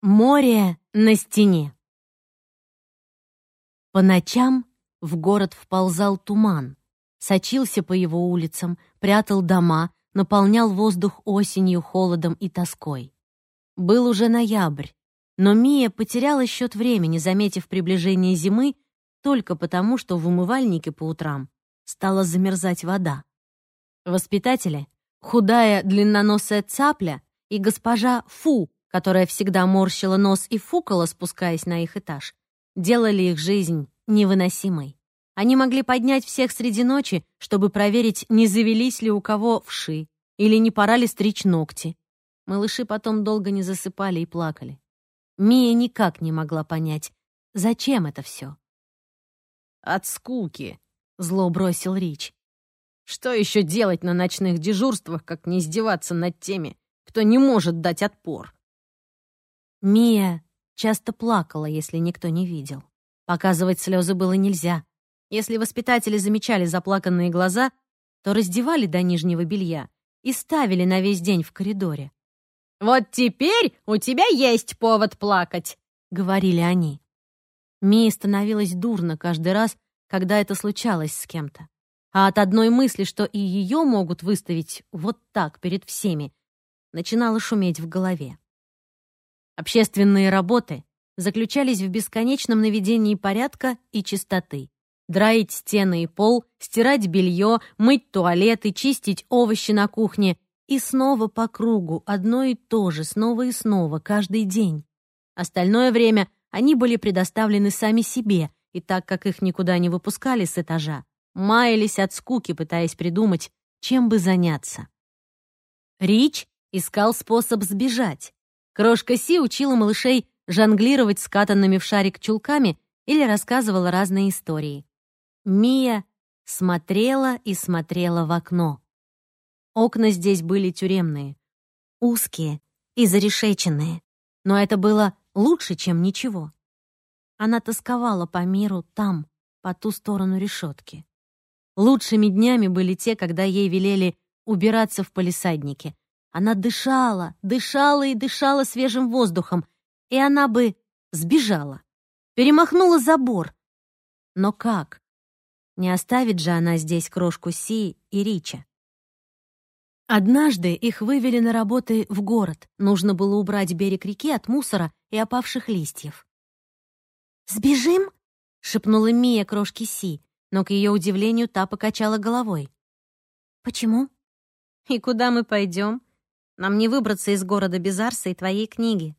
Море на стене. По ночам в город вползал туман, сочился по его улицам, прятал дома, наполнял воздух осенью, холодом и тоской. Был уже ноябрь, но Мия потеряла счет времени, заметив приближение зимы, только потому, что в умывальнике по утрам стала замерзать вода. Воспитатели, худая длинноносая цапля и госпожа Фу, которая всегда морщила нос и фукала, спускаясь на их этаж, делали их жизнь невыносимой. Они могли поднять всех среди ночи, чтобы проверить, не завелись ли у кого вши или не пора ли стричь ногти. Малыши потом долго не засыпали и плакали. Мия никак не могла понять, зачем это все. «От скуки», — зло бросил Рич. «Что еще делать на ночных дежурствах, как не издеваться над теми, кто не может дать отпор?» Мия часто плакала, если никто не видел. Показывать слезы было нельзя. Если воспитатели замечали заплаканные глаза, то раздевали до нижнего белья и ставили на весь день в коридоре. «Вот теперь у тебя есть повод плакать», — говорили они. Мии становилось дурно каждый раз, когда это случалось с кем-то. А от одной мысли, что и ее могут выставить вот так перед всеми, начинало шуметь в голове. Общественные работы заключались в бесконечном наведении порядка и чистоты. Драить стены и пол, стирать белье, мыть туалеты, чистить овощи на кухне и снова по кругу, одно и то же, снова и снова, каждый день. Остальное время они были предоставлены сами себе, и так как их никуда не выпускали с этажа, маялись от скуки, пытаясь придумать, чем бы заняться. Рич искал способ сбежать, Крошка Си учила малышей жонглировать скатанными в шарик чулками или рассказывала разные истории. Мия смотрела и смотрела в окно. Окна здесь были тюремные, узкие и зарешеченные, но это было лучше, чем ничего. Она тосковала по миру там, по ту сторону решетки. Лучшими днями были те, когда ей велели убираться в палисаднике, она дышала, дышала и дышала свежим воздухом, и она бы сбежала, перемахнула забор. Но как? Не оставит же она здесь крошку Си и Рича. Однажды их вывели на работы в город. Нужно было убрать берег реки от мусора и опавших листьев. «Сбежим?» — шепнула Мия крошке Си, но, к ее удивлению, та покачала головой. «Почему?» «И куда мы пойдем?» Нам не выбраться из города без Арса и твоей книги».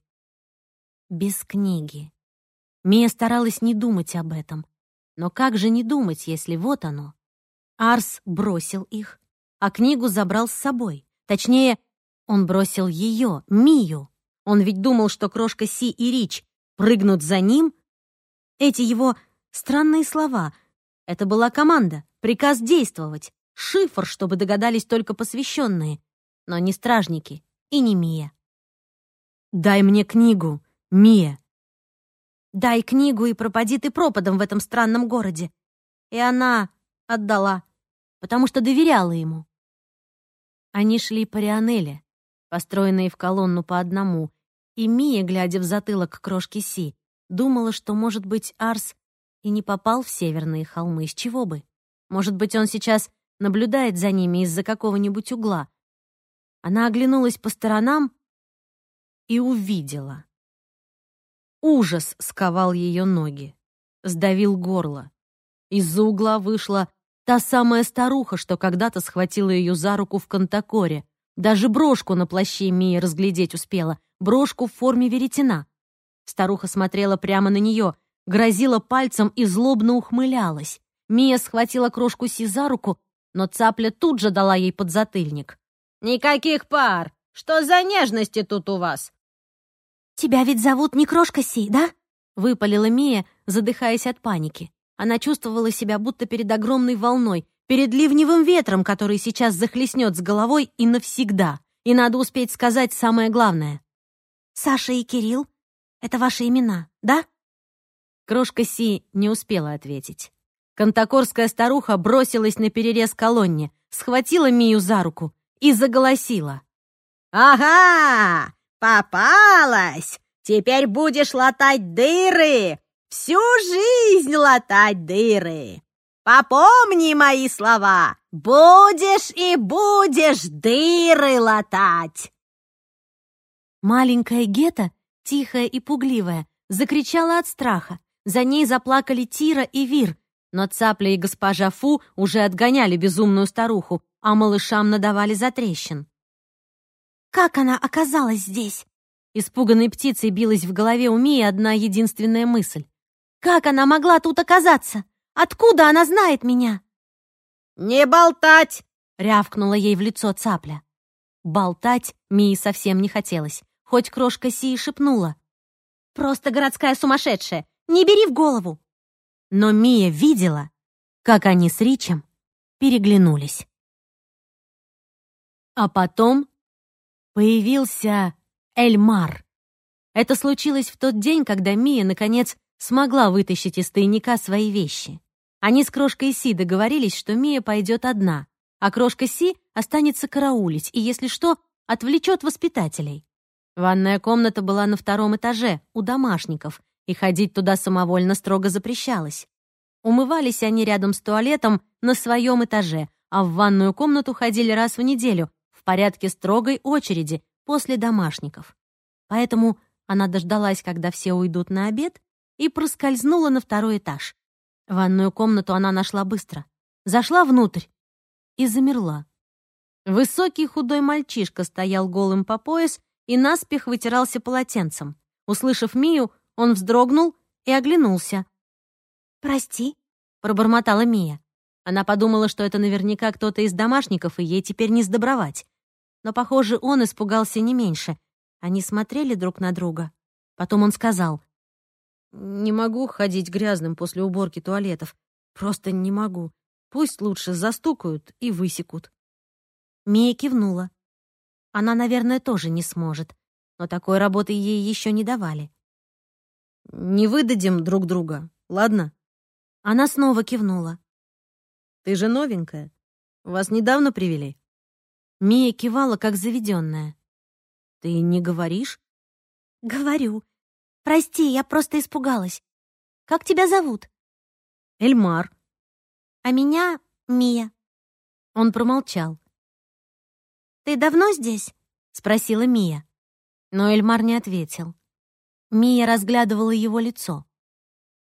Без книги. Мия старалась не думать об этом. Но как же не думать, если вот оно? Арс бросил их, а книгу забрал с собой. Точнее, он бросил ее, Мию. Он ведь думал, что крошка Си и Рич прыгнут за ним. Эти его странные слова — это была команда, приказ действовать, шифр, чтобы догадались только посвященные но не стражники и не Мия. «Дай мне книгу, Мия!» «Дай книгу и пропади ты пропадом в этом странном городе!» И она отдала, потому что доверяла ему. Они шли по Рионеле, построенные в колонну по одному, и Мия, глядя в затылок крошки Си, думала, что, может быть, Арс и не попал в северные холмы, с чего бы? Может быть, он сейчас наблюдает за ними из-за какого-нибудь угла, она оглянулась по сторонам и увидела. Ужас сковал ее ноги, сдавил горло. Из-за угла вышла та самая старуха, что когда-то схватила ее за руку в Кантакоре. Даже брошку на плаще Мия разглядеть успела, брошку в форме веретена. Старуха смотрела прямо на нее, грозила пальцем и злобно ухмылялась. Мия схватила крошку Си за руку, но цапля тут же дала ей подзатыльник. «Никаких пар! Что за нежности тут у вас?» «Тебя ведь зовут не Крошка Си, да?» — выпалила Мия, задыхаясь от паники. Она чувствовала себя будто перед огромной волной, перед ливневым ветром, который сейчас захлестнет с головой и навсегда. И надо успеть сказать самое главное. «Саша и Кирилл — это ваши имена, да?» Крошка Си не успела ответить. Контакорская старуха бросилась на перерез колонне, схватила Мию за руку и заголосила. «Ага! Попалась! Теперь будешь латать дыры, всю жизнь латать дыры. Попомни мои слова, будешь и будешь дыры латать. Маленькая Гета, тихая и пугливая, закричала от страха. За ней заплакали Тира и Вир, но Цапля и госпожа Фу уже отгоняли безумную старуху, а малышам надавали затрещин. «Как она оказалась здесь?» Испуганной птицей билась в голове у Мии одна единственная мысль. «Как она могла тут оказаться? Откуда она знает меня?» «Не болтать!» — рявкнула ей в лицо цапля. Болтать Мии совсем не хотелось, хоть крошка Си шепнула. «Просто городская сумасшедшая! Не бери в голову!» Но Мия видела, как они с Ричем переглянулись. А потом появился Эльмар. Это случилось в тот день, когда Мия, наконец, смогла вытащить из тайника свои вещи. Они с крошкой Си договорились, что Мия пойдет одна, а крошка Си останется караулить и, если что, отвлечет воспитателей. Ванная комната была на втором этаже, у домашников, и ходить туда самовольно строго запрещалось. Умывались они рядом с туалетом на своем этаже, а в ванную комнату ходили раз в неделю, порядке строгой очереди, после домашников. Поэтому она дождалась, когда все уйдут на обед, и проскользнула на второй этаж. Ванную комнату она нашла быстро. Зашла внутрь и замерла. Высокий худой мальчишка стоял голым по пояс и наспех вытирался полотенцем. Услышав Мию, он вздрогнул и оглянулся. «Прости», — пробормотала Мия. Она подумала, что это наверняка кто-то из домашников, и ей теперь не сдобровать. Но, похоже, он испугался не меньше. Они смотрели друг на друга. Потом он сказал, «Не могу ходить грязным после уборки туалетов. Просто не могу. Пусть лучше застукают и высекут». Мия кивнула. Она, наверное, тоже не сможет, но такой работы ей еще не давали. «Не выдадим друг друга, ладно?» Она снова кивнула. «Ты же новенькая. Вас недавно привели?» Мия кивала, как заведенная. «Ты не говоришь?» «Говорю. Прости, я просто испугалась. Как тебя зовут?» «Эльмар». «А меня Мия». Он промолчал. «Ты давно здесь?» — спросила Мия. Но Эльмар не ответил. Мия разглядывала его лицо.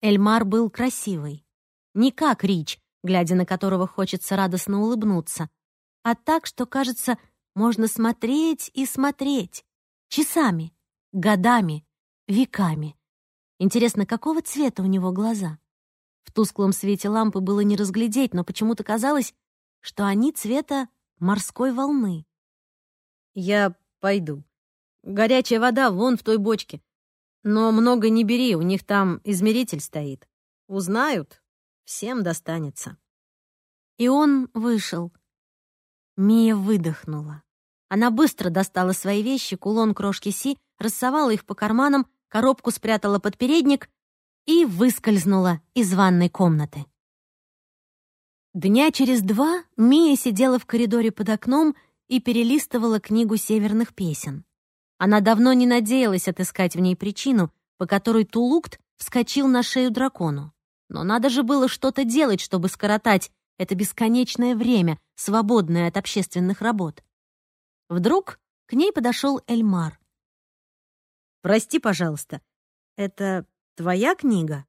Эльмар был красивый. Не как Рич, глядя на которого хочется радостно улыбнуться, а так, что, кажется, можно смотреть и смотреть. Часами, годами, веками. Интересно, какого цвета у него глаза? В тусклом свете лампы было не разглядеть, но почему-то казалось, что они цвета морской волны. «Я пойду. Горячая вода вон в той бочке. Но много не бери, у них там измеритель стоит. Узнают, всем достанется». И он вышел, Мия выдохнула. Она быстро достала свои вещи, кулон крошки Си, рассовала их по карманам, коробку спрятала под передник и выскользнула из ванной комнаты. Дня через два Мия сидела в коридоре под окном и перелистывала книгу северных песен. Она давно не надеялась отыскать в ней причину, по которой Тулукт вскочил на шею дракону. Но надо же было что-то делать, чтобы скоротать это бесконечное время, свободное от общественных работ. Вдруг к ней подошел Эльмар. «Прости, пожалуйста, это твоя книга?»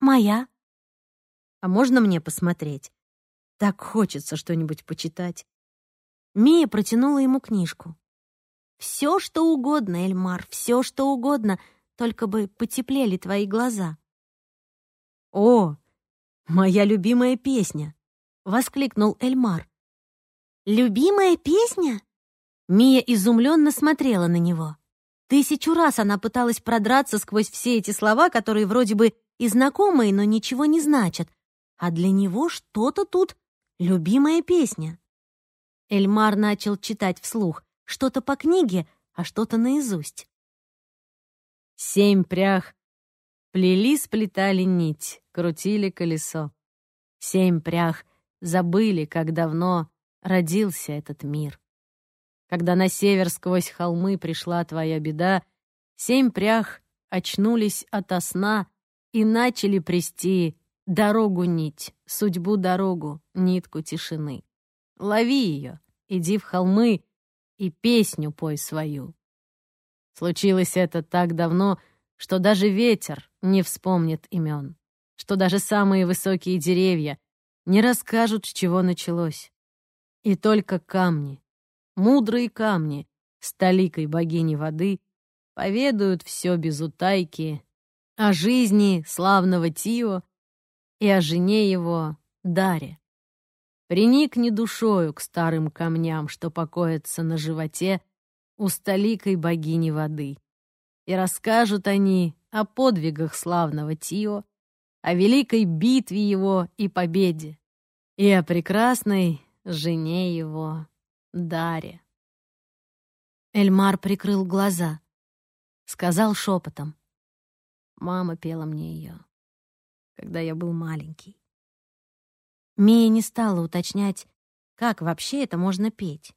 «Моя». «А можно мне посмотреть? Так хочется что-нибудь почитать». Мия протянула ему книжку. «Все, что угодно, Эльмар, все, что угодно, только бы потеплели твои глаза». «О, моя любимая песня!» — воскликнул Эльмар. «Любимая песня?» Мия изумленно смотрела на него. Тысячу раз она пыталась продраться сквозь все эти слова, которые вроде бы и знакомые, но ничего не значат. А для него что-то тут любимая песня. Эльмар начал читать вслух, что-то по книге, а что-то наизусть. Семь прях плели, сплетали нить, крутили колесо. Семь прях забыли, как давно родился этот мир. Когда на север сквозь холмы пришла твоя беда, Семь прях очнулись ото сна и начали прести дорогу нить, судьбу дорогу, нитку тишины. Лови ее, иди в холмы и песню пой свою. Случилось это так давно, что даже ветер не вспомнит имен, что даже самые высокие деревья не расскажут, с чего началось. И только камни, мудрые камни, с толикой богини воды, поведают все без утайки о жизни славного Тио и о жене его Даре. Приникни душою к старым камням, что покоятся на животе у столикой богини воды. И расскажут они о подвигах славного Тио, о великой битве его и победе, и о прекрасной жене его Даре. Эльмар прикрыл глаза, сказал шепотом. Мама пела мне ее, когда я был маленький. Мия не стала уточнять, как вообще это можно петь.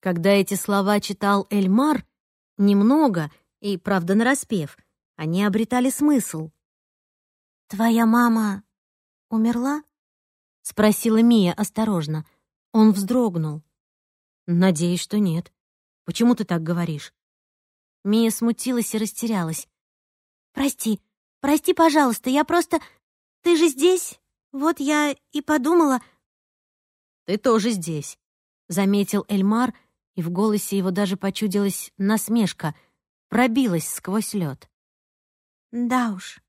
Когда эти слова читал Эльмар, немного, и, правда, нараспев, они обретали смысл. «Твоя мама умерла?» — спросила Мия осторожно. Он вздрогнул. «Надеюсь, что нет. Почему ты так говоришь?» Мия смутилась и растерялась. «Прости, прости, пожалуйста, я просто... Ты же здесь? Вот я и подумала...» «Ты тоже здесь», — заметил Эльмар, и в голосе его даже почудилась насмешка, пробилась сквозь лед. «Да уж».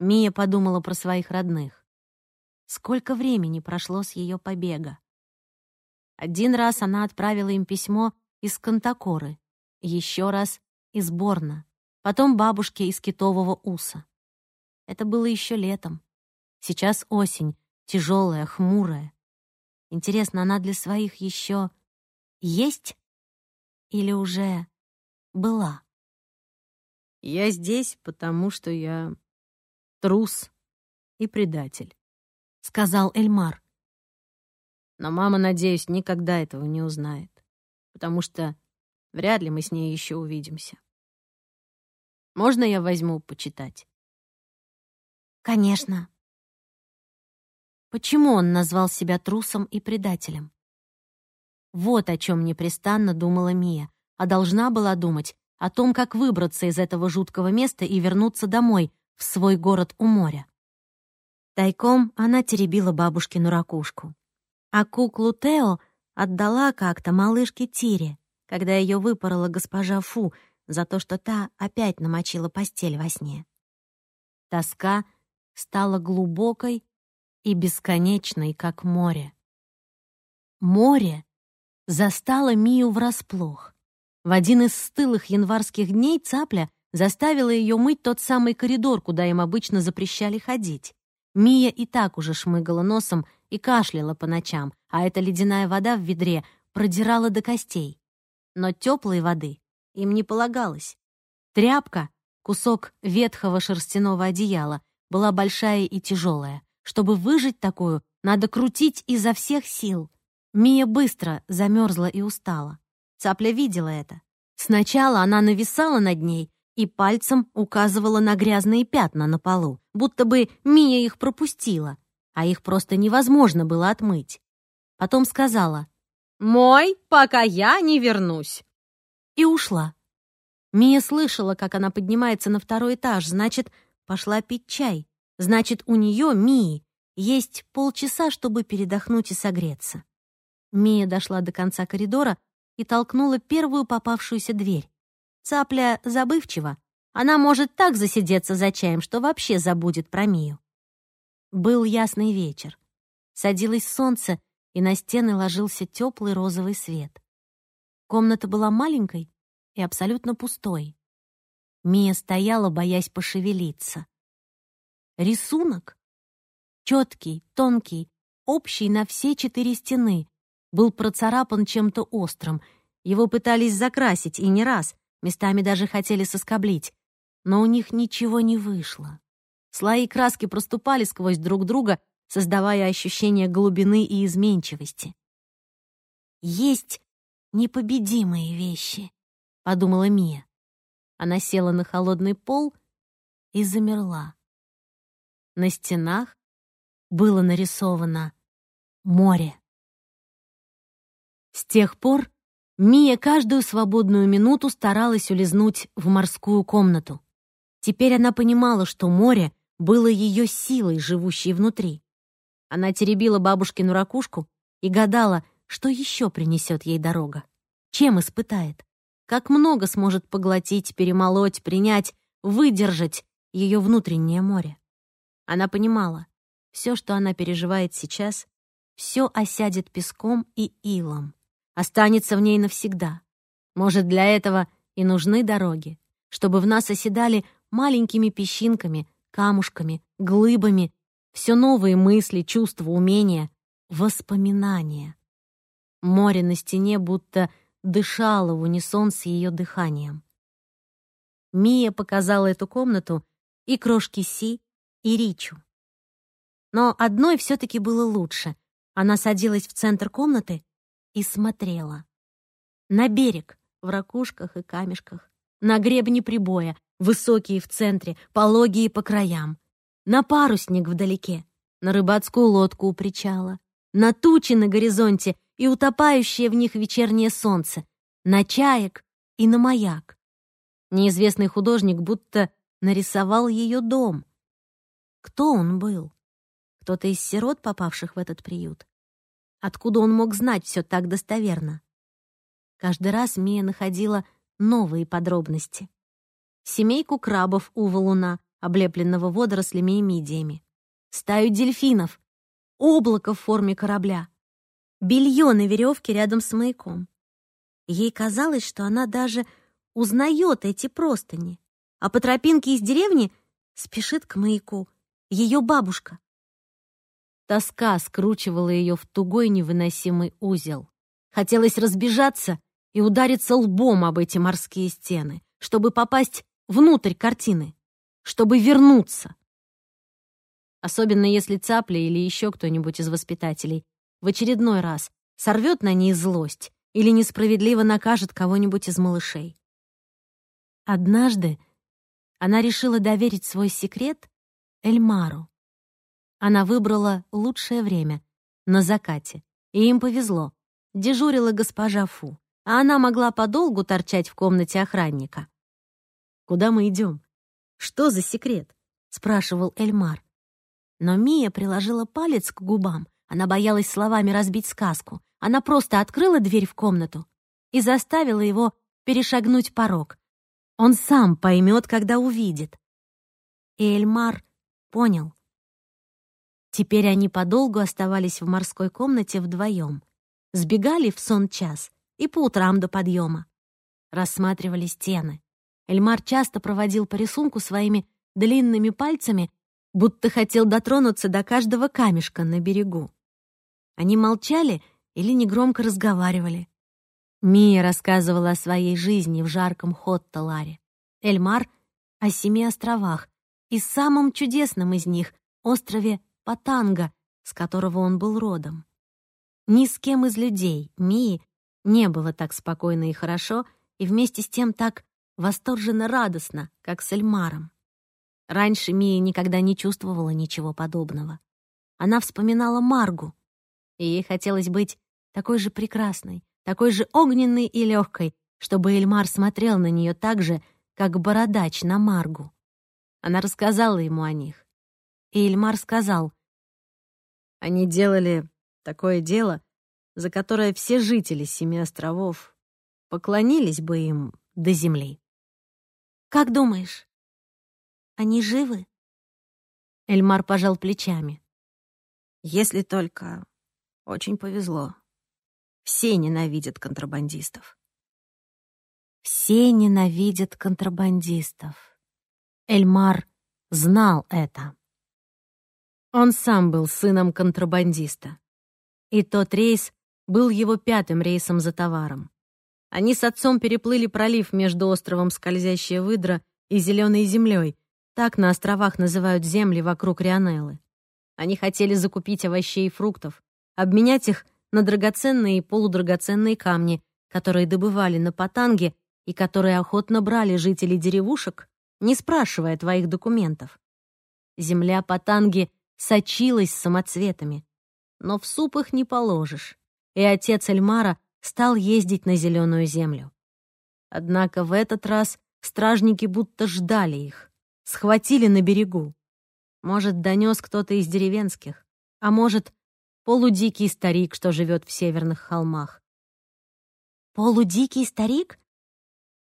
Мия подумала про своих родных. Сколько времени прошло с ее побега? Один раз она отправила им письмо из Кантакоры, еще раз из Борна, потом бабушке из Китового Уса. Это было еще летом. Сейчас осень, тяжелая, хмурая. Интересно, она для своих еще есть или уже была? Я здесь, потому что я трус и предатель, сказал Эльмар. Но мама, надеюсь, никогда этого не узнает, потому что вряд ли мы с ней еще увидимся. Можно я возьму почитать? Конечно. Почему он назвал себя трусом и предателем? Вот о чем непрестанно думала Мия, а должна была думать о том, как выбраться из этого жуткого места и вернуться домой, в свой город у моря. Тайком она теребила бабушкину ракушку. А куклу Тео отдала как-то малышке Тире, когда ее выпорола госпожа Фу за то, что та опять намочила постель во сне. Тоска стала глубокой и бесконечной, как море. Море застало Мию врасплох. В один из стылых январских дней цапля заставила ее мыть тот самый коридор, куда им обычно запрещали ходить. Мия и так уже шмыгала носом и кашляла по ночам, а эта ледяная вода в ведре продирала до костей. Но теплой воды им не полагалось. Тряпка, кусок ветхого шерстяного одеяла, была большая и тяжелая. Чтобы выжить такую, надо крутить изо всех сил. Мия быстро замерзла и устала. Цапля видела это. Сначала она нависала над ней и пальцем указывала на грязные пятна на полу, будто бы Мия их пропустила, а их просто невозможно было отмыть. Потом сказала «Мой, пока я не вернусь». И ушла. Мия слышала, как она поднимается на второй этаж, значит, пошла пить чай. Значит, у нее, Мии, есть полчаса, чтобы передохнуть и согреться. Мия дошла до конца коридора и толкнула первую попавшуюся дверь. Цапля забывчива. Она может так засидеться за чаем, что вообще забудет про Мию. Был ясный вечер. Садилось солнце, и на стены ложился теплый розовый свет. Комната была маленькой и абсолютно пустой. Мия стояла, боясь пошевелиться. Рисунок, четкий, тонкий, общий на все четыре стены, был процарапан чем-то острым. Его пытались закрасить, и не раз, местами даже хотели соскоблить, но у них ничего не вышло. Слои краски проступали сквозь друг друга, создавая ощущение глубины и изменчивости. «Есть непобедимые вещи», — подумала Мия. Она села на холодный пол и замерла. На стенах было нарисовано море. С тех пор Мия каждую свободную минуту старалась улизнуть в морскую комнату. Теперь она понимала, что море было ее силой, живущей внутри. Она теребила бабушкину ракушку и гадала, что еще принесет ей дорога, чем испытает, как много сможет поглотить, перемолоть, принять, выдержать ее внутреннее море. Она понимала, все, что она переживает сейчас, все осядет песком и илом останется в ней навсегда. Может, для этого и нужны дороги, чтобы в нас оседали маленькими песчинками, камушками, глыбами, все новые мысли, чувства, умения, воспоминания. Море на стене будто дышало в унисон с ее дыханием. Мия показала эту комнату и крошки Си, и Ричу. Но одной все-таки было лучше. Она садилась в центр комнаты и смотрела. На берег, в ракушках и камешках, на гребни прибоя, высокие в центре, пологие по краям, на парусник вдалеке, на рыбацкую лодку у причала, на тучи на горизонте и утопающее в них вечернее солнце, на чаек и на маяк. Неизвестный художник будто нарисовал ее дом. Кто он был? Кто-то из сирот, попавших в этот приют? Откуда он мог знать все так достоверно? Каждый раз Мия находила новые подробности. Семейку крабов у валуна, облепленного водорослями и мидиями. Стаю дельфинов. Облако в форме корабля. Белье на веревке рядом с маяком. Ей казалось, что она даже узнает эти простыни. А по тропинке из деревни спешит к маяку ее бабушка. Тоска скручивала ее в тугой невыносимый узел. Хотелось разбежаться и удариться лбом об эти морские стены, чтобы попасть внутрь картины, чтобы вернуться. Особенно если цапля или еще кто-нибудь из воспитателей в очередной раз сорвет на ней злость или несправедливо накажет кого-нибудь из малышей. Однажды она решила доверить свой секрет Эльмару. Она выбрала лучшее время — на закате. И им повезло. Дежурила госпожа Фу, а она могла подолгу торчать в комнате охранника. «Куда мы идем? Что за секрет?» — спрашивал Эльмар. Но Мия приложила палец к губам. Она боялась словами разбить сказку. Она просто открыла дверь в комнату и заставила его перешагнуть порог. Он сам поймет, когда увидит. И Эльмар понял. Теперь они подолгу оставались в морской комнате вдвоем. Сбегали в сон час и по утрам до подъема. Рассматривали стены. Эльмар часто проводил по рисунку своими длинными пальцами, будто хотел дотронуться до каждого камешка на берегу. Они молчали или негромко разговаривали. Мия рассказывала о своей жизни в жарком Хотталаре. Эльмар — о семи островах и самом чудесном из них — острове Патанга, с которого он был родом. Ни с кем из людей Мии не было так спокойно и хорошо, и вместе с тем так восторженно радостно, как с Эльмаром. Раньше Мия никогда не чувствовала ничего подобного. Она вспоминала Маргу, и ей хотелось быть такой же прекрасной, такой же огненной и легкой, чтобы Эльмар смотрел на нее так же, как бородач на Маргу. Она рассказала ему о них. И Эльмар сказал, «Они делали такое дело, за которое все жители Семи островов поклонились бы им до земли». «Как думаешь, они живы?» Эльмар пожал плечами. «Если только очень повезло. Все ненавидят контрабандистов». «Все ненавидят контрабандистов». Эльмар знал это. Он сам был сыном контрабандиста. И тот рейс был его пятым рейсом за товаром. Они с отцом переплыли пролив между островом Скользящая выдра и Зеленой землей. Так на островах называют земли вокруг Рионеллы. Они хотели закупить овощей и фруктов, обменять их на драгоценные и полудрагоценные камни, которые добывали на Патанге и которые охотно брали жителей деревушек, не спрашивая твоих документов. Земля Патанги сочилась самоцветами, но в суп их не положишь, и отец Эльмара стал ездить на зеленую землю. Однако в этот раз стражники будто ждали их, схватили на берегу. Может, донес кто-то из деревенских, а может, полудикий старик, что живет в северных холмах. «Полудикий старик?»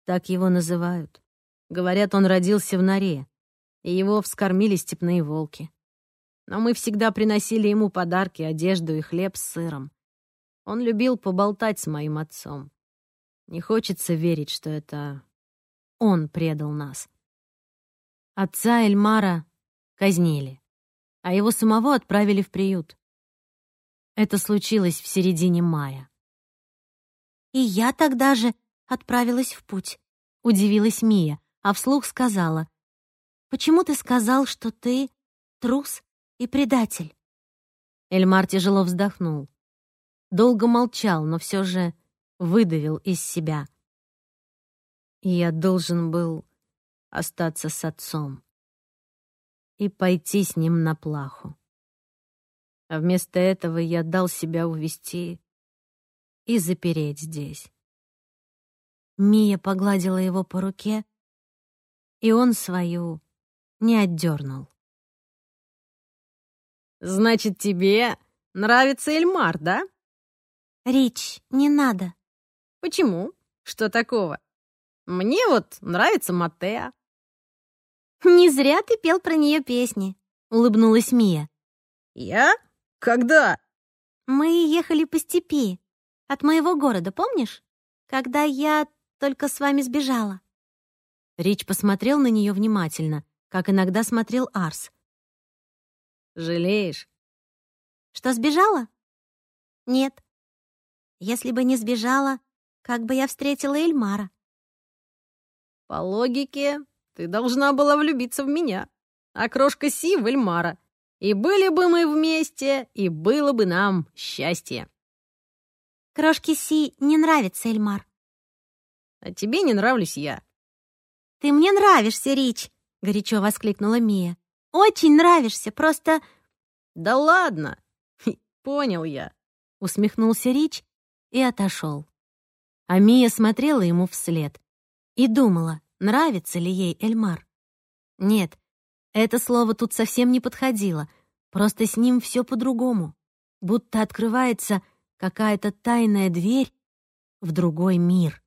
Так его называют. Говорят, он родился в норе, и его вскормили степные волки. Но мы всегда приносили ему подарки, одежду и хлеб с сыром. Он любил поболтать с моим отцом. Не хочется верить, что это он предал нас. Отца Эльмара казнили, а его самого отправили в приют. Это случилось в середине мая. «И я тогда же отправилась в путь», — удивилась Мия, а вслух сказала. «Почему ты сказал, что ты трус и предатель?» Эльмар тяжело вздохнул. Долго молчал, но все же выдавил из себя. «Я должен был остаться с отцом и пойти с ним на плаху. А вместо этого я дал себя увести и запереть здесь. Мия погладила его по руке, и он свою не отдернул. «Значит, тебе нравится Эльмар, да?» «Рич, не надо». «Почему? Что такого? Мне вот нравится Матеа». «Не зря ты пел про нее песни», — улыбнулась Мия. «Я? Когда?» «Мы ехали по степи. От моего города, помнишь? Когда я только с вами сбежала». Рич посмотрел на нее внимательно, как иногда смотрел Арс. «Жалеешь?» «Что, сбежала?» «Нет. Если бы не сбежала, как бы я встретила Эльмара?» «По логике, ты должна была влюбиться в меня, а крошка Си в Эльмара. И были бы мы вместе, и было бы нам счастье». Крошке Си не нравится Эльмар. А тебе не нравлюсь я. Ты мне нравишься, Рич, горячо воскликнула Мия. Очень нравишься, просто... Да ладно, понял я. Усмехнулся Рич и отошел. А Мия смотрела ему вслед и думала, нравится ли ей Эльмар. Нет, это слово тут совсем не подходило, просто с ним все по-другому, будто открывается какая-то тайная дверь в другой мир.